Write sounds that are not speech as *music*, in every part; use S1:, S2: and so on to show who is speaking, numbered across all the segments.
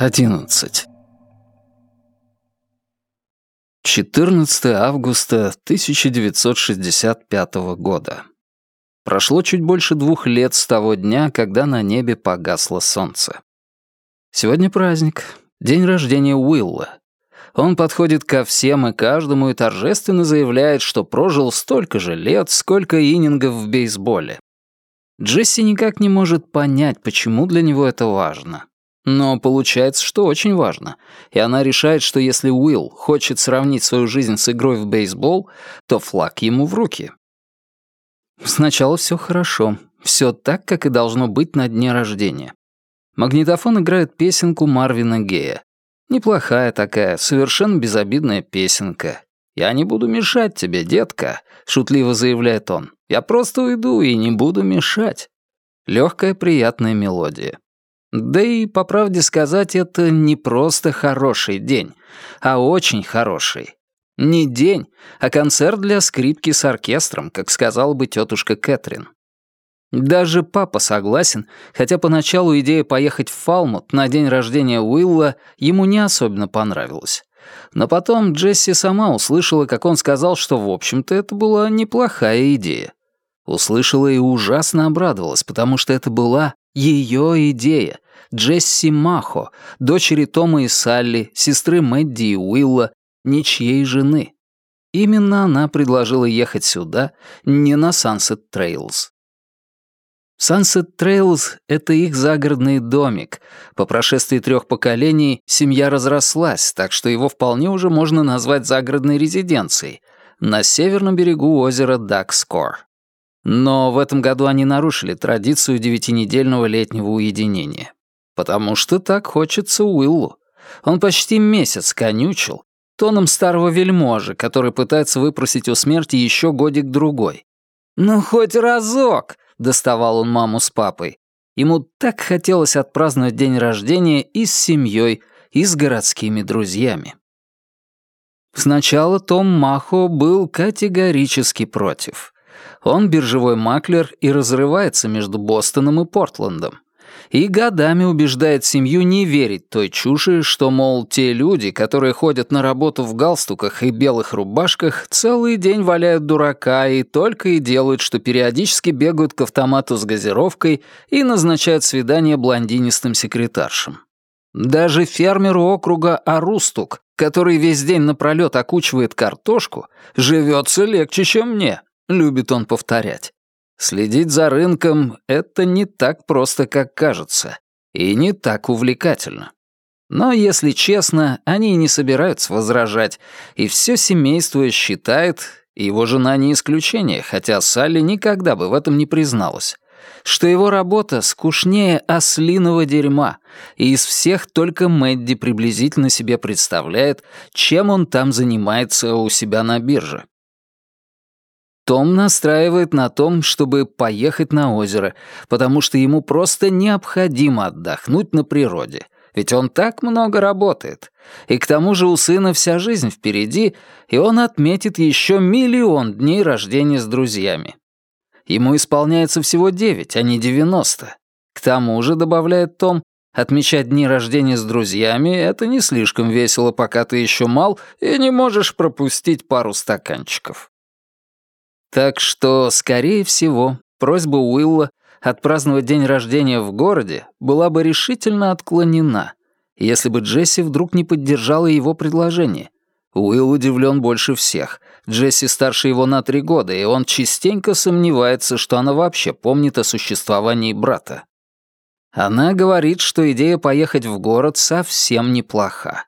S1: 11. 14 августа 1965 года. Прошло чуть больше двух лет с того дня, когда на небе погасло солнце. Сегодня праздник, день рождения Уилла. Он подходит ко всем и каждому и торжественно заявляет, что прожил столько же лет, сколько инингов в бейсболе. Джесси никак не может понять, почему для него это важно. Но получается, что очень важно. И она решает, что если Уилл хочет сравнить свою жизнь с игрой в бейсбол, то флаг ему в руки. Сначала все хорошо. Все так, как и должно быть на дне рождения. Магнитофон играет песенку Марвина Гея. Неплохая такая, совершенно безобидная песенка. «Я не буду мешать тебе, детка», — шутливо заявляет он. «Я просто уйду и не буду мешать». Легкая приятная мелодия. Да и, по правде сказать, это не просто хороший день, а очень хороший. Не день, а концерт для скрипки с оркестром, как сказала бы тетушка Кэтрин. Даже папа согласен, хотя поначалу идея поехать в Фалмут на день рождения Уилла ему не особенно понравилась. Но потом Джесси сама услышала, как он сказал, что, в общем-то, это была неплохая идея. Услышала и ужасно обрадовалась, потому что это была ее идея. Джесси Махо, дочери Тома и Салли, сестры Мэдди и Уилла, ничьей жены. Именно она предложила ехать сюда, не на Sunset Trails. Sunset Trails — это их загородный домик. По прошествии трех поколений семья разрослась, так что его вполне уже можно назвать загородной резиденцией на северном берегу озера Дакскор. Но в этом году они нарушили традицию девятинедельного летнего уединения. Потому что так хочется Уиллу. Он почти месяц конючил, тоном старого вельможи, который пытается выпросить у смерти еще годик-другой. «Ну, хоть разок!» — доставал он маму с папой. Ему так хотелось отпраздновать день рождения и с семьей, и с городскими друзьями. Сначала Том Махо был категорически против. Он биржевой маклер и разрывается между Бостоном и Портландом и годами убеждает семью не верить той чуши, что, мол, те люди, которые ходят на работу в галстуках и белых рубашках, целый день валяют дурака и только и делают, что периодически бегают к автомату с газировкой и назначают свидание блондинистым секретаршам. Даже фермеру округа Арустук, который весь день напролёт окучивает картошку, живется легче, чем мне, любит он повторять. Следить за рынком — это не так просто, как кажется, и не так увлекательно. Но, если честно, они не собираются возражать, и все семейство считает, и его жена не исключение, хотя Салли никогда бы в этом не призналась, что его работа скучнее ослиного дерьма, и из всех только Мэдди приблизительно себе представляет, чем он там занимается у себя на бирже. Том настраивает на том, чтобы поехать на озеро, потому что ему просто необходимо отдохнуть на природе, ведь он так много работает. И к тому же у сына вся жизнь впереди, и он отметит еще миллион дней рождения с друзьями. Ему исполняется всего девять, а не девяносто. К тому же, добавляет Том, отмечать дни рождения с друзьями — это не слишком весело, пока ты еще мал и не можешь пропустить пару стаканчиков. Так что, скорее всего, просьба Уилла отпраздновать день рождения в городе была бы решительно отклонена, если бы Джесси вдруг не поддержала его предложение. Уилл удивлен больше всех. Джесси старше его на три года, и он частенько сомневается, что она вообще помнит о существовании брата. Она говорит, что идея поехать в город совсем неплоха.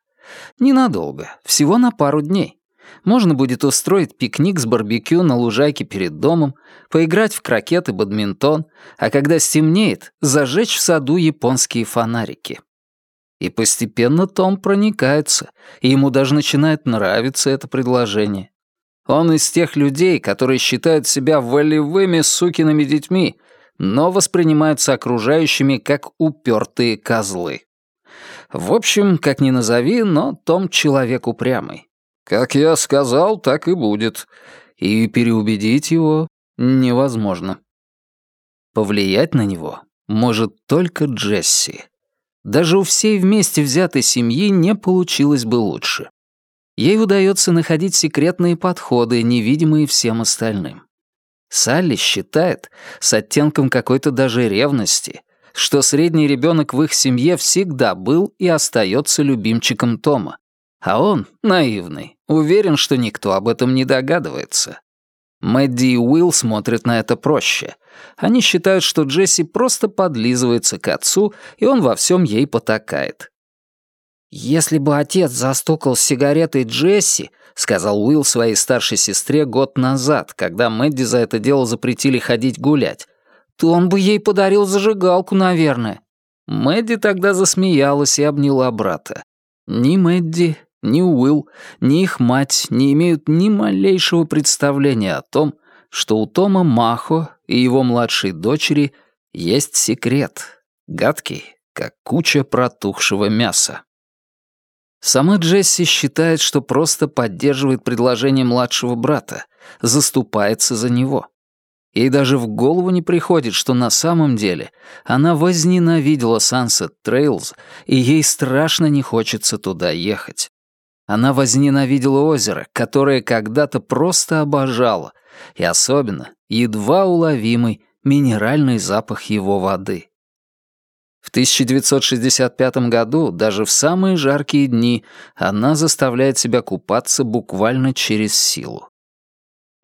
S1: Ненадолго, всего на пару дней. Можно будет устроить пикник с барбекю на лужайке перед домом, поиграть в крокет и бадминтон, а когда стемнеет, зажечь в саду японские фонарики. И постепенно Том проникается, и ему даже начинает нравиться это предложение. Он из тех людей, которые считают себя волевыми сукиными детьми, но воспринимаются окружающими как упертые козлы. В общем, как ни назови, но Том человек упрямый. Как я сказал, так и будет. И переубедить его невозможно. Повлиять на него может только Джесси. Даже у всей вместе взятой семьи не получилось бы лучше. Ей удается находить секретные подходы, невидимые всем остальным. Салли считает, с оттенком какой-то даже ревности, что средний ребенок в их семье всегда был и остается любимчиком Тома. А он, наивный, уверен, что никто об этом не догадывается. Мэдди и Уилл смотрят на это проще. Они считают, что Джесси просто подлизывается к отцу, и он во всем ей потакает. «Если бы отец застукал с сигаретой Джесси», — сказал Уилл своей старшей сестре год назад, когда Мэдди за это дело запретили ходить гулять, то он бы ей подарил зажигалку, наверное. Мэдди тогда засмеялась и обняла брата. Ни Мэдди, ни Уилл, ни их мать не имеют ни малейшего представления о том, что у Тома Махо и его младшей дочери есть секрет, гадкий, как куча протухшего мяса. Сама Джесси считает, что просто поддерживает предложение младшего брата, заступается за него. Ей даже в голову не приходит, что на самом деле она возненавидела Sunset Trails, и ей страшно не хочется туда ехать. Она возненавидела озеро, которое когда-то просто обожала, и особенно едва уловимый минеральный запах его воды. В 1965 году, даже в самые жаркие дни, она заставляет себя купаться буквально через силу.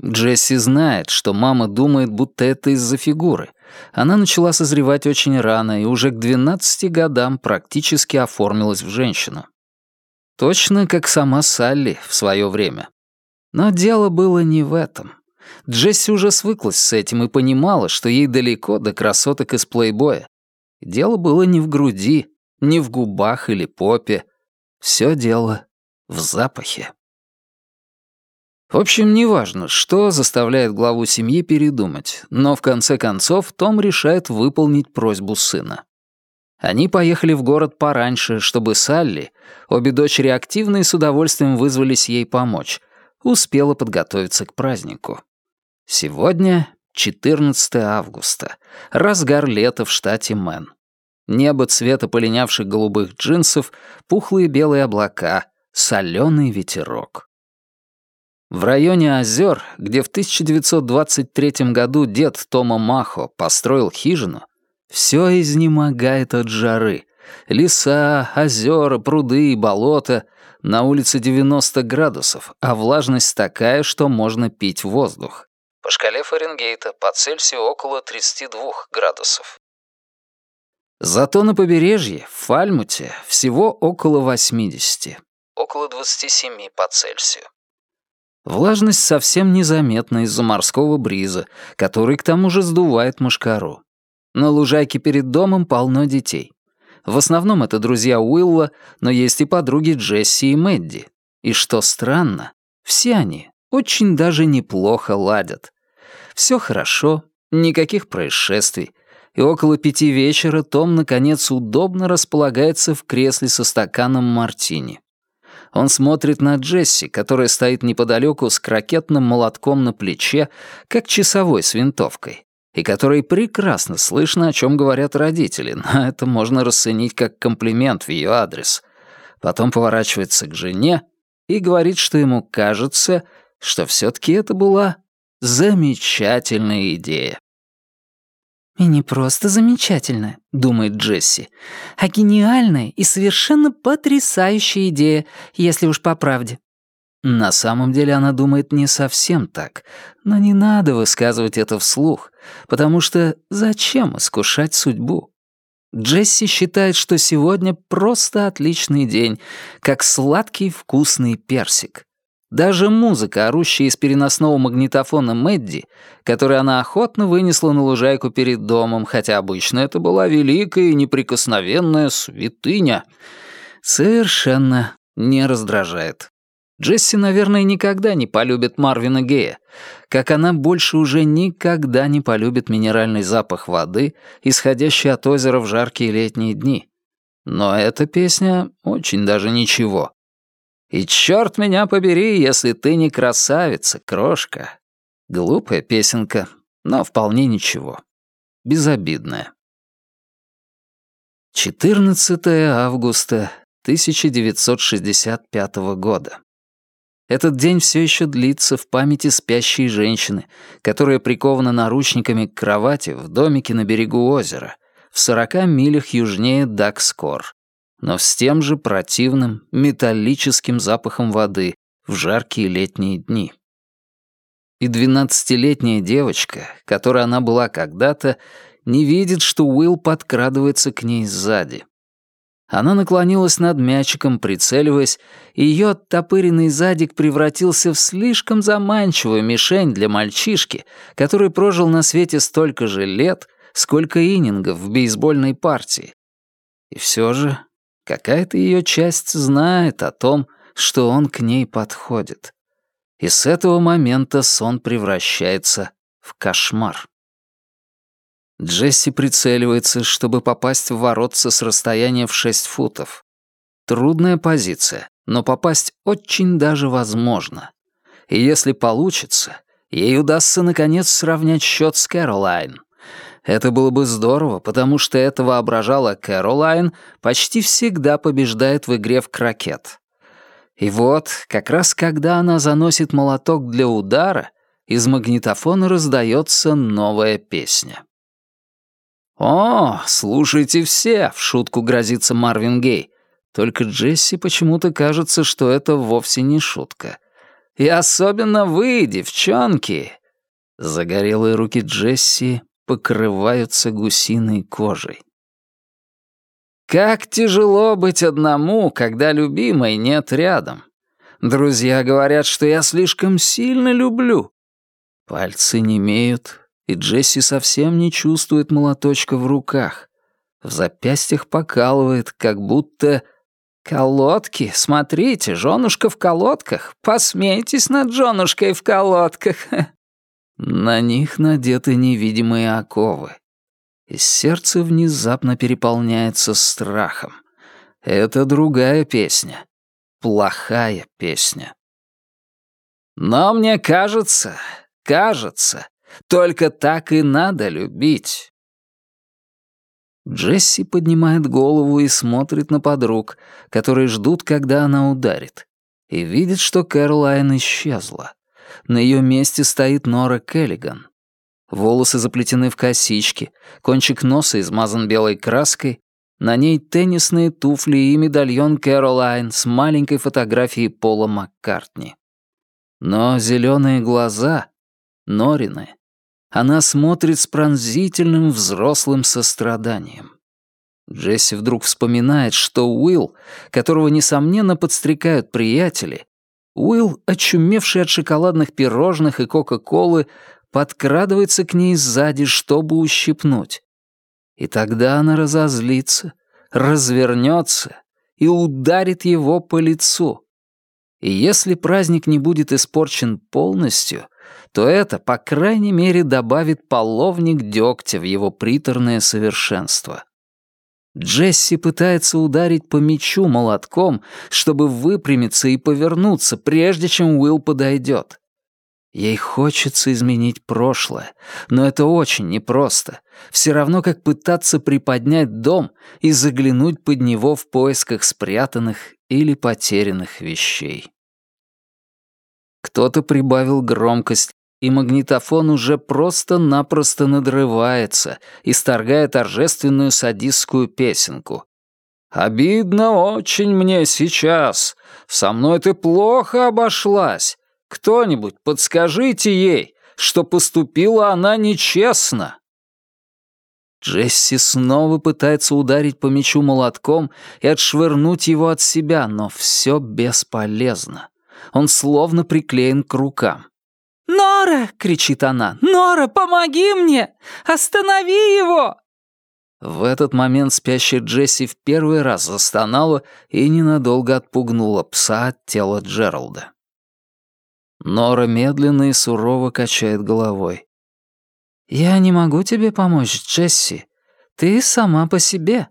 S1: Джесси знает, что мама думает, будто это из-за фигуры. Она начала созревать очень рано и уже к 12 годам практически оформилась в женщину. Точно как сама Салли в свое время. Но дело было не в этом. Джесси уже свыклась с этим и понимала, что ей далеко до красоток из плейбоя. Дело было не в груди, не в губах или попе. Все дело в запахе. В общем, неважно, что заставляет главу семьи передумать, но в конце концов Том решает выполнить просьбу сына. Они поехали в город пораньше, чтобы Салли, обе дочери активно и с удовольствием вызвались ей помочь, успела подготовиться к празднику. Сегодня 14 августа, разгар лета в штате Мэн. Небо цвета полинявших голубых джинсов, пухлые белые облака, соленый ветерок. В районе озер, где в 1923 году дед Тома Махо построил хижину, все изнемогает от жары. Леса, озера, пруды и болота. На улице 90 градусов, а влажность такая, что можно пить воздух. По шкале Фаренгейта по Цельсию около 32 градусов. Зато на побережье, в Фальмуте, всего около 80. Около 27 по Цельсию. Влажность совсем незаметна из-за морского бриза, который к тому же сдувает мошкару. На лужайке перед домом полно детей. В основном это друзья Уилла, но есть и подруги Джесси и Мэдди. И что странно, все они очень даже неплохо ладят. Все хорошо, никаких происшествий. И около пяти вечера Том, наконец, удобно располагается в кресле со стаканом мартини. Он смотрит на Джесси, которая стоит неподалеку с крокетным молотком на плече, как часовой с винтовкой и которой прекрасно слышно, о чем говорят родители, но это можно расценить как комплимент в ее адрес. Потом поворачивается к жене и говорит, что ему кажется, что все-таки это была замечательная идея. «И не просто замечательная», — думает Джесси, «а гениальная и совершенно потрясающая идея, если уж по правде. На самом деле она думает не совсем так, но не надо высказывать это вслух, потому что зачем искушать судьбу? Джесси считает, что сегодня просто отличный день, как сладкий вкусный персик. Даже музыка, орущая из переносного магнитофона Мэдди, который она охотно вынесла на лужайку перед домом, хотя обычно это была великая и неприкосновенная святыня, совершенно не раздражает. Джесси, наверное, никогда не полюбит Марвина Гея, как она больше уже никогда не полюбит минеральный запах воды, исходящий от озера в жаркие летние дни. Но эта песня очень даже ничего. И черт меня побери, если ты не красавица, крошка. Глупая песенка, но вполне ничего. Безобидная. 14 августа 1965 года. Этот день все еще длится в памяти спящей женщины, которая прикована наручниками к кровати в домике на берегу озера, в 40 милях южнее Дакскор, но с тем же противным металлическим запахом воды в жаркие летние дни. И двенадцатилетняя девочка, которой она была когда-то, не видит, что Уилл подкрадывается к ней сзади. Она наклонилась над мячиком, прицеливаясь, и ее оттопыренный задик превратился в слишком заманчивую мишень для мальчишки, который прожил на свете столько же лет, сколько инингов в бейсбольной партии. И все же какая-то ее часть знает о том, что он к ней подходит. И с этого момента сон превращается в кошмар. Джесси прицеливается, чтобы попасть в воротца с расстояния в 6 футов. Трудная позиция, но попасть очень даже возможно. И если получится, ей удастся наконец сравнять счет с Кэролайн. Это было бы здорово, потому что это воображала Кэролайн почти всегда побеждает в игре в крокет. И вот, как раз когда она заносит молоток для удара, из магнитофона раздается новая песня. «О, слушайте все!» — в шутку грозится Марвин Гей. Только Джесси почему-то кажется, что это вовсе не шутка. «И особенно вы, девчонки!» Загорелые руки Джесси покрываются гусиной кожей. Как тяжело быть одному, когда любимой нет рядом. Друзья говорят, что я слишком сильно люблю. Пальцы не имеют, и Джесси совсем не чувствует молоточка в руках. В запястьях покалывает, как будто... «Колодки, смотрите, женушка в колодках. Посмейтесь над женушкой в колодках». *laughs* На них надеты невидимые оковы. И сердце внезапно переполняется страхом. Это другая песня. Плохая песня. Но мне кажется, кажется, только так и надо любить. Джесси поднимает голову и смотрит на подруг, которые ждут, когда она ударит, и видит, что Кэролайн исчезла. На ее месте стоит Нора Келлиган. Волосы заплетены в косички, кончик носа измазан белой краской, на ней теннисные туфли и медальон Кэролайн с маленькой фотографией Пола Маккартни. Но зеленые глаза — Норины, она смотрит с пронзительным взрослым состраданием. Джесси вдруг вспоминает, что Уилл, которого, несомненно, подстрекают приятели, Уилл, очумевший от шоколадных пирожных и Кока-Колы, подкрадывается к ней сзади, чтобы ущипнуть. И тогда она разозлится, развернется и ударит его по лицу. И если праздник не будет испорчен полностью, то это, по крайней мере, добавит половник дегтя в его приторное совершенство. Джесси пытается ударить по мячу молотком, чтобы выпрямиться и повернуться, прежде чем Уилл подойдет. Ей хочется изменить прошлое, но это очень непросто. Все равно, как пытаться приподнять дом и заглянуть под него в поисках спрятанных или потерянных вещей. Кто-то прибавил громкость, и магнитофон уже просто-напросто надрывается, исторгая торжественную садистскую песенку. «Обидно очень мне сейчас. Со мной ты плохо обошлась. Кто-нибудь подскажите ей, что поступила она нечестно». Джесси снова пытается ударить по мячу молотком и отшвырнуть его от себя, но все бесполезно. Он словно приклеен к рукам.
S2: «Нора!» — кричит она. «Нора, помоги мне! Останови его!»
S1: В этот момент спящая Джесси в первый раз застонала и ненадолго отпугнула пса от тела Джералда. Нора медленно и сурово качает головой.
S2: «Я не могу тебе помочь, Джесси. Ты сама по себе.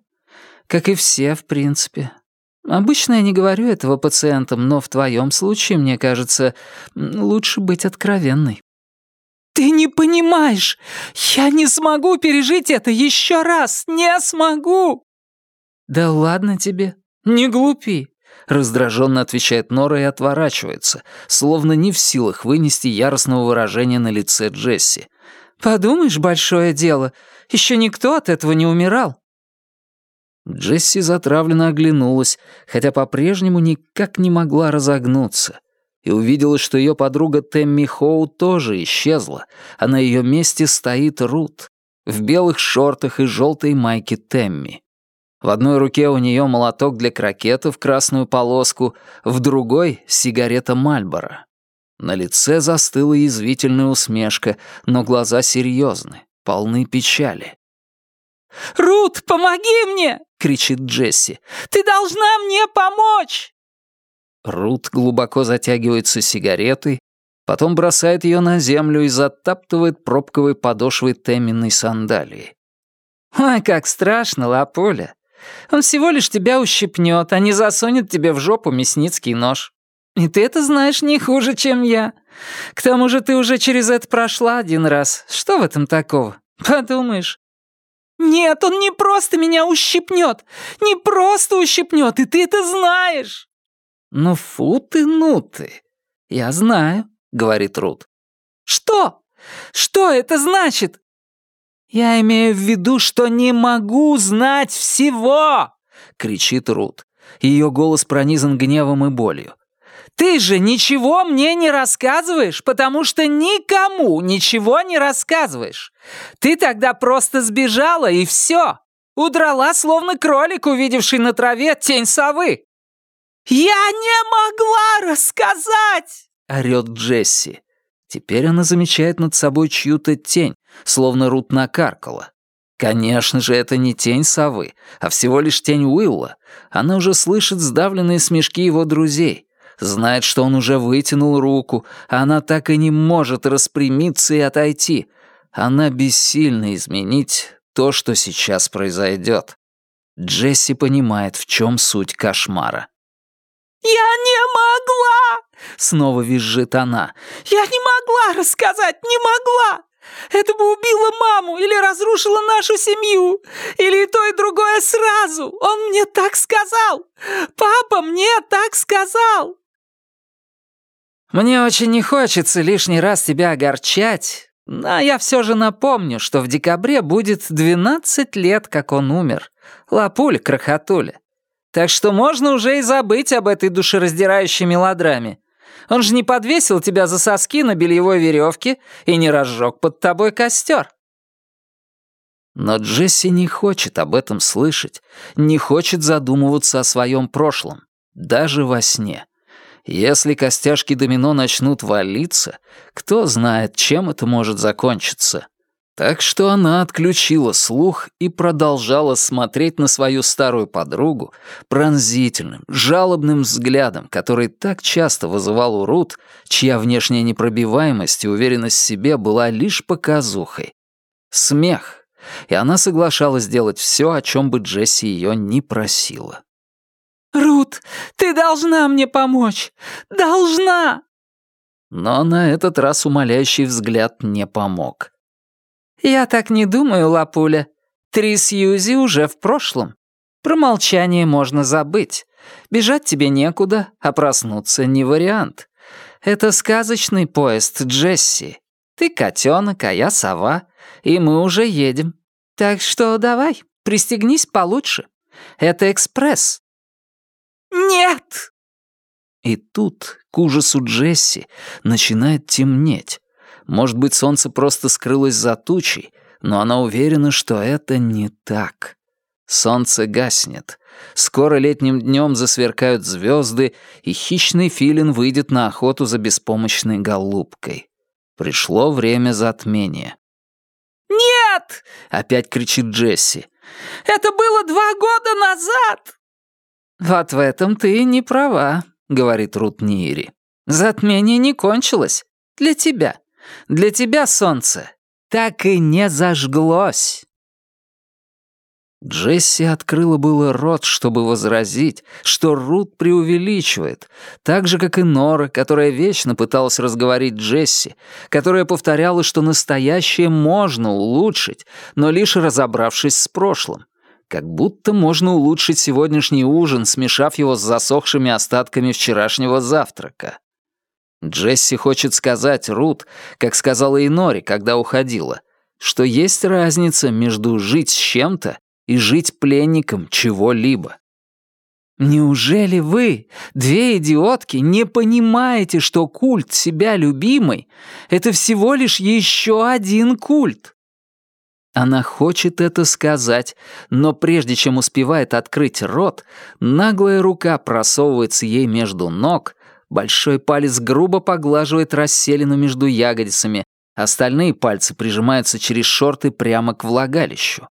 S2: Как и все, в принципе. Обычно я не говорю этого пациентам, но в твоем случае, мне кажется, лучше быть откровенной. «Ты не понимаешь! Я не смогу пережить это еще раз! Не смогу!» «Да ладно тебе, не глупи», — раздраженно отвечает Нора и отворачивается, словно не в силах вынести яростного выражения на лице Джесси. «Подумаешь, большое дело, еще никто от этого не умирал».
S1: Джесси затравленно оглянулась, хотя по-прежнему никак не могла разогнуться, и увидела, что ее подруга Тэмми Хоу тоже исчезла, а на ее месте стоит Рут в белых шортах и желтой майке Тэмми. В одной руке у нее молоток для крокета в красную полоску, в другой — сигарета Мальбора. На лице застыла язвительная усмешка, но глаза серьезны, полны печали.
S2: «Рут, помоги мне!» — кричит Джесси. «Ты должна мне помочь!»
S1: Рут глубоко затягивается сигаретой, потом бросает ее на землю и затаптывает пробковой подошвой темменной сандалии.
S2: «Ой, как страшно, Лапуля! Он всего лишь тебя ущипнет, а не засунет тебе в жопу мясницкий нож. И ты это знаешь не хуже, чем я. К тому же ты уже через это прошла один раз. Что в этом такого? Подумаешь, «Нет, он не просто меня ущипнет! Не просто ущипнет, и ты это знаешь!»
S1: «Ну фу ты, ну ты! Я знаю», — говорит Рут.
S2: «Что? Что это значит?» «Я имею в виду, что не могу знать всего!» — кричит Рут. Ее голос пронизан гневом и болью. Ты же ничего мне не рассказываешь, потому что никому ничего не рассказываешь. Ты тогда просто сбежала, и все. Удрала, словно кролик, увидевший на траве тень совы. «Я не могла рассказать!» — орёт Джесси.
S1: Теперь она замечает над собой чью-то тень, словно Рут накаркала. Конечно же, это не тень совы, а всего лишь тень Уилла. Она уже слышит сдавленные смешки его друзей знает, что он уже вытянул руку, а она так и не может распрямиться и отойти. Она бессильна изменить то, что сейчас произойдет. Джесси понимает, в чем суть кошмара.
S2: «Я не могла!» — снова визжит она. «Я не могла рассказать, не могла! Это бы убило маму или разрушило нашу семью, или и то, и другое сразу! Он мне так сказал! Папа мне так сказал!» Мне очень не хочется лишний раз тебя огорчать, но я все же напомню, что в декабре будет 12 лет, как он умер. Лапуль-крохотуля. Так что можно уже и забыть об этой душераздирающей мелодраме. Он же не подвесил тебя за соски на бельевой веревке и не разжег под тобой костер.
S1: Но Джесси не хочет об этом слышать, не хочет задумываться о своем прошлом, даже во сне. Если костяшки домино начнут валиться, кто знает, чем это может закончиться. Так что она отключила слух и продолжала смотреть на свою старую подругу пронзительным, жалобным взглядом, который так часто вызывал у Рут, чья внешняя непробиваемость и уверенность в себе была лишь показухой. Смех. И она соглашалась делать все, о чем бы Джесси ее не просила.
S2: «Рут, ты должна мне помочь! Должна!»
S1: Но на этот раз умоляющий взгляд не помог.
S2: «Я так не думаю, Лапуля. Три Сьюзи уже в прошлом. Про молчание можно забыть. Бежать тебе некуда, а проснуться не вариант. Это сказочный поезд, Джесси. Ты котенок, а я сова, и мы уже едем. Так что давай, пристегнись получше. Это экспресс, «Нет!»
S1: И тут, к ужасу Джесси, начинает темнеть. Может быть, солнце просто скрылось за тучей, но она уверена, что это не так. Солнце гаснет. Скоро летним днем засверкают звезды, и хищный филин выйдет на охоту за беспомощной голубкой. Пришло время затмения.
S2: «Нет!»
S1: — опять кричит Джесси.
S2: «Это было два года назад!» «Вот в этом ты не права», — говорит Рут Нири. «Затмение не кончилось. Для тебя. Для тебя, солнце. Так и не зажглось».
S1: Джесси открыла было рот, чтобы возразить, что Рут преувеличивает, так же, как и Нора, которая вечно пыталась разговорить Джесси, которая повторяла, что настоящее можно улучшить, но лишь разобравшись с прошлым, как будто можно улучшить сегодняшний ужин, смешав его с засохшими остатками вчерашнего завтрака. Джесси хочет сказать Рут, как сказала и Нори, когда уходила, что есть разница между жить с чем-то и жить пленником чего-либо. Неужели вы, две идиотки, не понимаете, что культ себя любимой — это всего лишь еще один культ? Она хочет это сказать, но прежде чем успевает открыть рот, наглая рука просовывается ей между ног, большой палец грубо поглаживает расселину между ягодицами, остальные пальцы прижимаются через шорты прямо к влагалищу.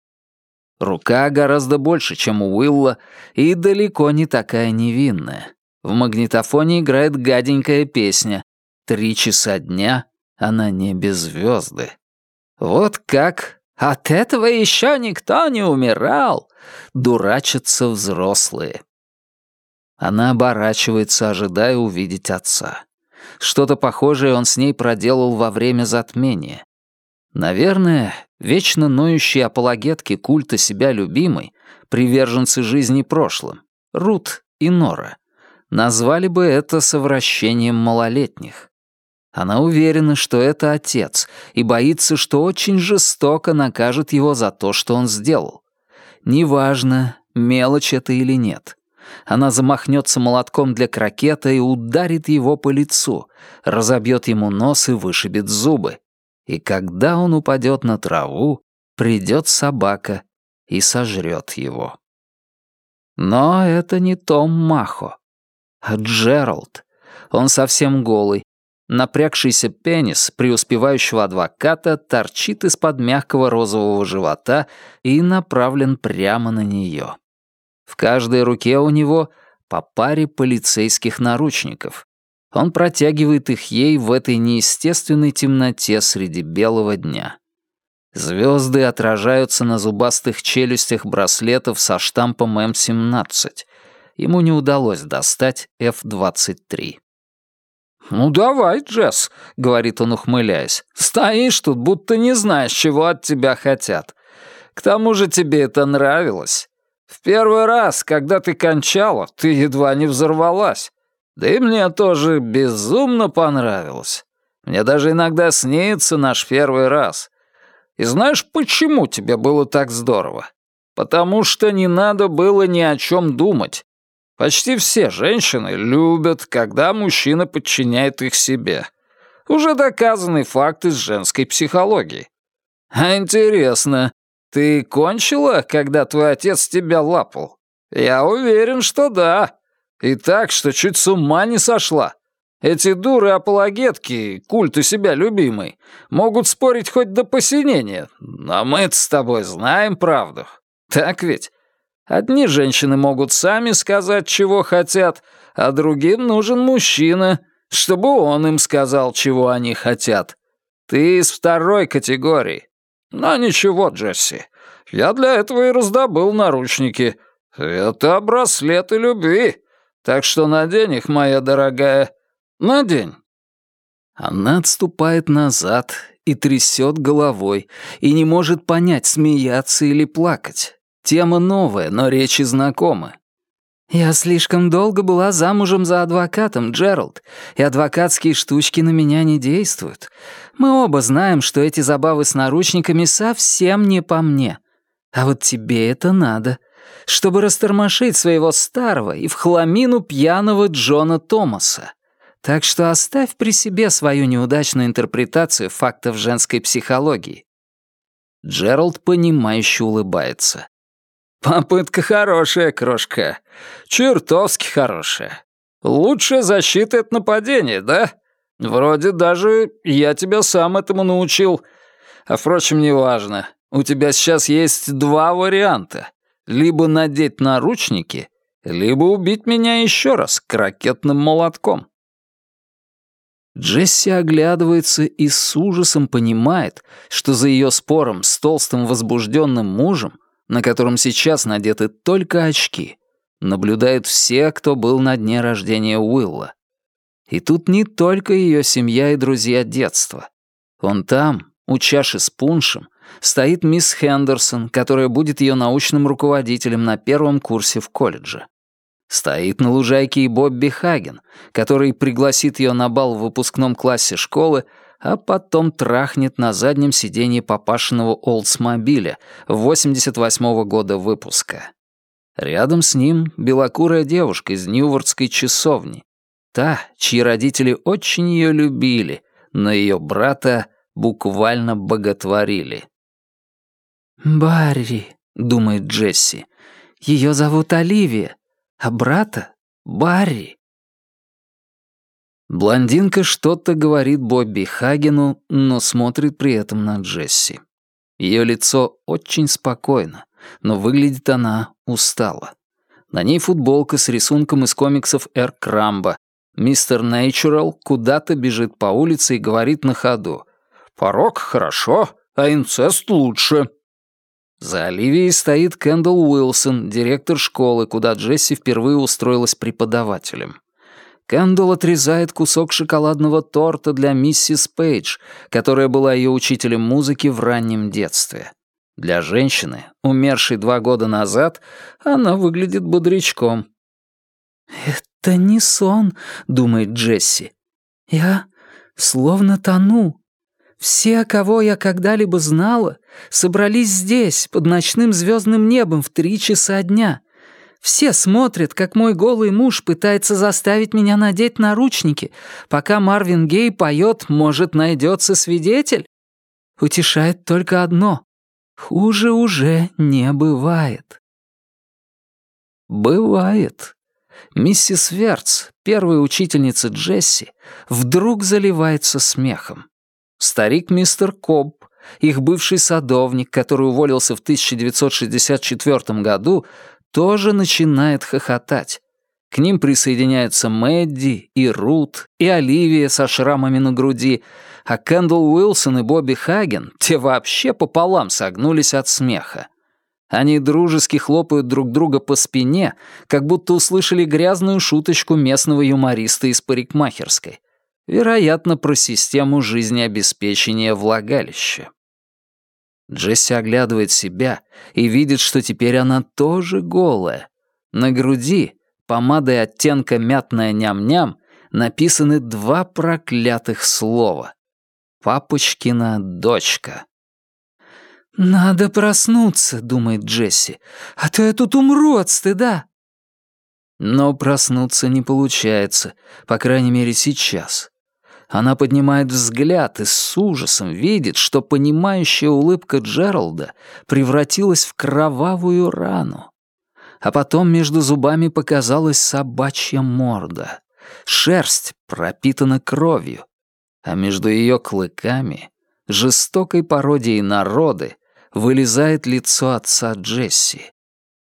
S1: Рука гораздо больше, чем у Уилла, и далеко не такая невинная. В магнитофоне играет гаденькая песня. Три часа дня, а на небе звезды. Вот как «От этого еще никто не умирал!» Дурачатся взрослые. Она оборачивается, ожидая увидеть отца. Что-то похожее он с ней проделал во время затмения. Наверное, вечно ноющие апологетки культа себя любимой, приверженцы жизни прошлым, Рут и Нора, назвали бы это совращением малолетних. Она уверена, что это отец, и боится, что очень жестоко накажет его за то, что он сделал. Неважно, мелочь это или нет. Она замахнется молотком для крокета и ударит его по лицу, разобьет ему нос и вышибет зубы и когда он упадет на траву, придет собака и сожрет его. Но это не Том Махо, а Джеральд. Он совсем голый. Напрягшийся пенис преуспевающего адвоката торчит из-под мягкого розового живота и направлен прямо на нее. В каждой руке у него по паре полицейских наручников. Он протягивает их ей в этой неестественной темноте среди белого дня. Звезды отражаются на зубастых челюстях браслетов со штампом М-17. Ему не удалось достать F-23. «Ну давай, Джесс», — говорит он, ухмыляясь. «Стоишь тут, будто не знаешь, чего от тебя хотят. К тому же тебе это нравилось. В первый раз, когда ты кончала, ты едва не взорвалась. Да и мне тоже безумно понравилось. Мне даже иногда снится наш первый раз. И знаешь, почему тебе было так здорово? Потому что не надо было ни о чем думать. Почти все женщины любят, когда мужчина подчиняет их себе. Уже доказанный факт из женской психологии. А интересно, ты кончила, когда твой отец тебя лапал? Я уверен, что да. И так, что чуть с ума не сошла. Эти дуры-апологетки, культу себя любимой, могут спорить хоть до посинения, но мы с тобой знаем правду. Так ведь? Одни женщины могут сами сказать, чего хотят, а другим нужен мужчина, чтобы он им сказал, чего они хотят. Ты из второй категории. Но ничего, Джесси, я для этого и раздобыл наручники. Это браслеты любви. Так что надень их, моя дорогая. Надень». Она отступает назад и трясет головой, и не может понять, смеяться или плакать. Тема новая, но речи знакомы. «Я слишком долго была замужем за адвокатом, Джеральд, и адвокатские штучки на меня не действуют. Мы оба знаем, что эти забавы с наручниками совсем не по мне. А вот тебе это надо чтобы растормошить своего старого и в хламину пьяного Джона Томаса. Так что оставь при себе свою неудачную интерпретацию фактов женской психологии. Джеральд, понимающе улыбается. «Попытка хорошая, крошка. Чертовски хорошая. Лучшая защита — это нападение, да? Вроде даже я тебя сам этому научил. А впрочем, неважно. У тебя сейчас есть два варианта. Либо надеть наручники, либо убить меня еще раз крокетным молотком. Джесси оглядывается и с ужасом понимает, что за ее спором с толстым возбужденным мужем, на котором сейчас надеты только очки, наблюдают все, кто был на дне рождения Уилла. И тут не только ее семья и друзья детства. Он там, у чаши с пуншем, стоит мисс Хендерсон, которая будет ее научным руководителем на первом курсе в колледже. Стоит на лужайке и Бобби Хаген, который пригласит ее на бал в выпускном классе школы, а потом трахнет на заднем сиденье папашиного Олдсмобиля 88-го года выпуска. Рядом с ним белокурая девушка из Ньювардской часовни. Та, чьи родители очень ее любили, но ее брата буквально боготворили.
S2: «Барри», — думает Джесси, — «ее зовут Оливия, а брата — Барри».
S1: Блондинка что-то говорит Бобби Хагену, но смотрит при этом на Джесси. Ее лицо очень спокойно, но выглядит она устало. На ней футболка с рисунком из комиксов Эр Крамба. Мистер Нейчурал куда-то бежит по улице и говорит на ходу. «Порог хорошо, а инцест лучше». За Оливией стоит Кэндалл Уилсон, директор школы, куда Джесси впервые устроилась преподавателем. Кэндалл отрезает кусок шоколадного торта для миссис Пейдж, которая была ее учителем музыки в раннем детстве. Для женщины, умершей два года назад, она выглядит бодрячком.
S2: «Это не сон», — думает Джесси. «Я словно тону. Все, кого я когда-либо знала, собрались здесь, под ночным звездным небом в три часа дня. Все смотрят, как мой голый муж пытается заставить меня надеть наручники, пока Марвин Гей поет «Может, найдется свидетель». Утешает только одно. Хуже уже не бывает.
S1: Бывает. Миссис Верц, первая учительница Джесси, вдруг заливается смехом. Старик мистер Кобб, их бывший садовник, который уволился в 1964 году, тоже начинает хохотать. К ним присоединяются Мэдди и Рут, и Оливия со шрамами на груди, а Кэндалл Уилсон и Бобби Хаген, те вообще пополам согнулись от смеха. Они дружески хлопают друг друга по спине, как будто услышали грязную шуточку местного юмориста из парикмахерской — Вероятно, про систему жизнеобеспечения влагалища. Джесси оглядывает себя и видит, что теперь она тоже голая. На груди, помадой оттенка мятная ням-ням, написаны два проклятых слова. «Папочкина дочка».
S2: «Надо проснуться», — думает Джесси, — «а то я тут умру от стыда».
S1: Но проснуться не получается, по крайней мере сейчас. Она поднимает взгляд и с ужасом видит, что понимающая улыбка Джералда превратилась в кровавую рану. А потом между зубами показалась собачья морда. Шерсть пропитана кровью. А между ее клыками, жестокой пародией народы, вылезает лицо отца Джесси.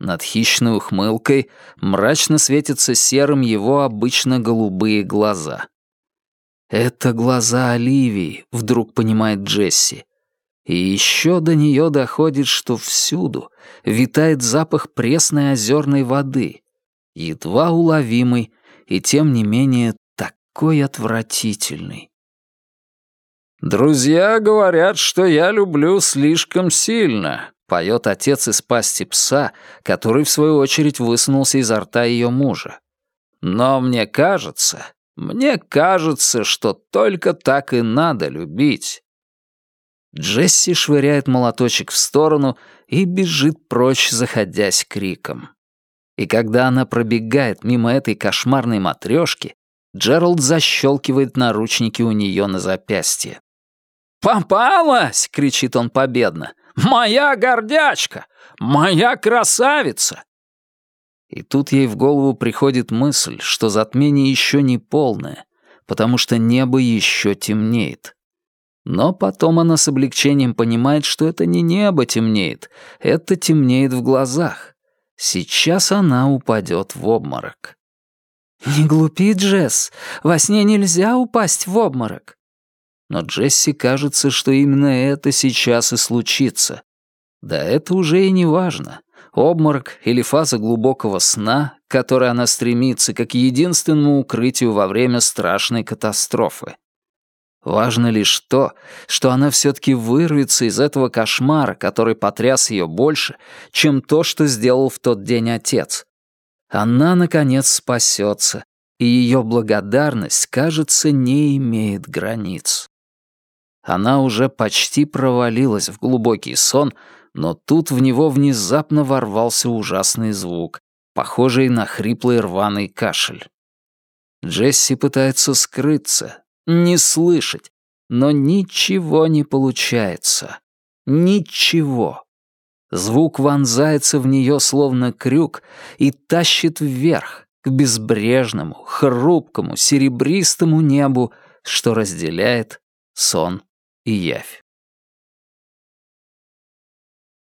S1: Над хищной ухмылкой мрачно светятся серым его обычно голубые глаза. Это глаза Оливии, вдруг понимает Джесси. И еще до нее доходит, что всюду витает запах пресной озерной воды, едва уловимый и тем не менее такой отвратительный. «Друзья говорят, что я люблю слишком сильно», — поет отец из пасти пса, который, в свою очередь, высунулся изо рта ее мужа. «Но мне кажется, мне кажется, что только так и надо любить». Джесси швыряет молоточек в сторону и бежит прочь, заходясь криком. И когда она пробегает мимо этой кошмарной матрешки, Джеральд защелкивает наручники у нее на запястье. «Попалась!» — кричит он победно. «Моя гордячка! Моя красавица! И тут ей в голову приходит мысль, что затмение еще не полное, потому что небо еще темнеет. Но потом она с облегчением понимает, что это не небо темнеет, это темнеет в глазах. Сейчас она упадет в обморок.
S2: «Не глупи, Джесс, во сне нельзя упасть в обморок».
S1: Но Джесси кажется, что именно это сейчас и случится. Да это уже и не важно обморок или фаза глубокого сна, к которой она стремится как единственному укрытию во время страшной катастрофы. Важно лишь то, что она все-таки вырвется из этого кошмара, который потряс ее больше, чем то, что сделал в тот день отец. Она, наконец, спасется, и ее благодарность, кажется, не имеет границ. Она уже почти провалилась в глубокий сон, но тут в него внезапно ворвался ужасный звук, похожий на хриплый рваный кашель. Джесси пытается скрыться, не слышать, но ничего не получается. Ничего. Звук вонзается в нее словно крюк и тащит вверх, к безбрежному, хрупкому, серебристому небу, что разделяет сон и явь.